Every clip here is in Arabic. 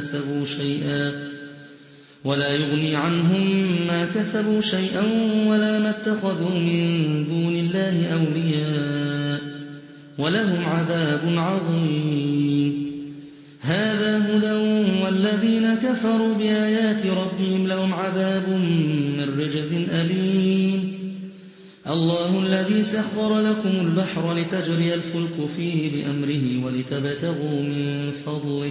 كسبوا شيئا ولا يغني عنهم ما كسبوا شيئا ولا ما اتخذوا من دون الله أولياء ولهم عذاب عظيم. هذا هدى والذين كفروا بآيات ربهم لهم عذاب من رجز أليم. الله الذي سخر لكم البحر لتجري الفلك فيه بأمره ولتبتغوا من فضله.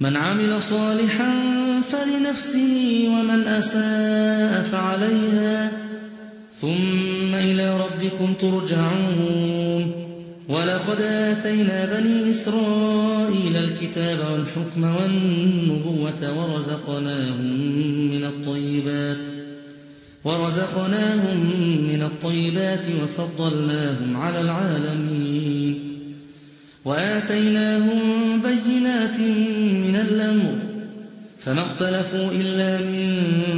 من عمل صالحا فلنفسه ومن أساء فعليها ثم إلى ربكم ترجعون. ولقد آتينا بني إسرائيل الكتاب والحكم والنبوة ورزقناهم من الطيبات ورزقناهم من الطيبات وفضلناهم على العالمين. وآتيناهم بينات من الأمر فما اختلفوا إلا من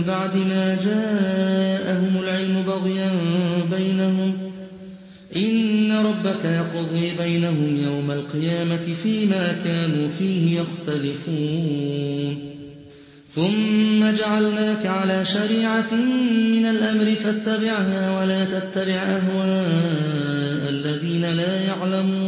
بعد ما جاءهم العلم بغيا بينهم. إن ربك يقضي بينهم يوم القيامة فيما كانوا فيه يختلفون. ثم جعلناك على شريعة من الأمر فاتبعها ولا تتبع أهواء الذين لا يعلمون.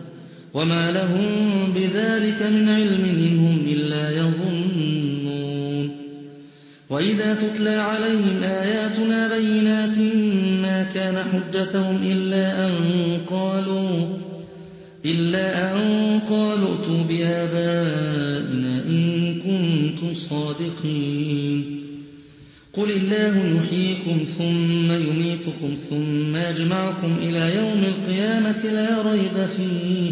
وما لهم بذلك من علم إنهم إلا يظنون وإذا تتلى عليهم آياتنا بينات ما كان حجتهم إلا أن قالوا إلا أن قالوا ائتوا بآبائنا إن كنتم كنتم صادقين قل الله يحييكم ثم يميتكم ثم يجمعكم إلى يوم القيامة لا ريب فيه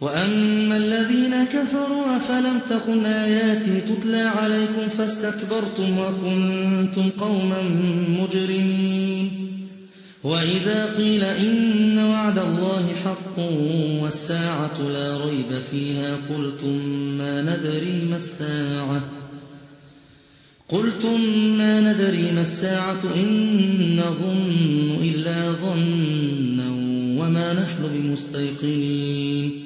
وأما الذين كفروا فلم تكن آياتي تتلى عليكم فاستكبرتم وكنتم قوما مجرمين وإذا قيل إن وعد الله حق والساعة لا ريب فيها قلتم ما ندري ما الساعة قلتم ما ندري ما الساعة إن نظن إلا ظنا وما نحن بمستيقنين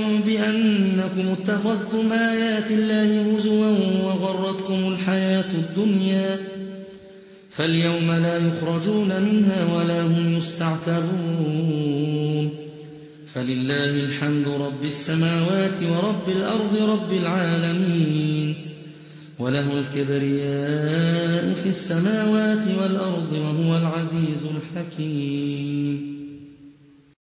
اتخذتم آيات الله هزوا وغرتكم الحياة الدنيا فاليوم لا يخرجون منها ولا هم يستعتبون فلله الحمد رب السماوات ورب الأرض رب العالمين وله الكبرياء في السماوات والأرض وهو العزيز الحكيم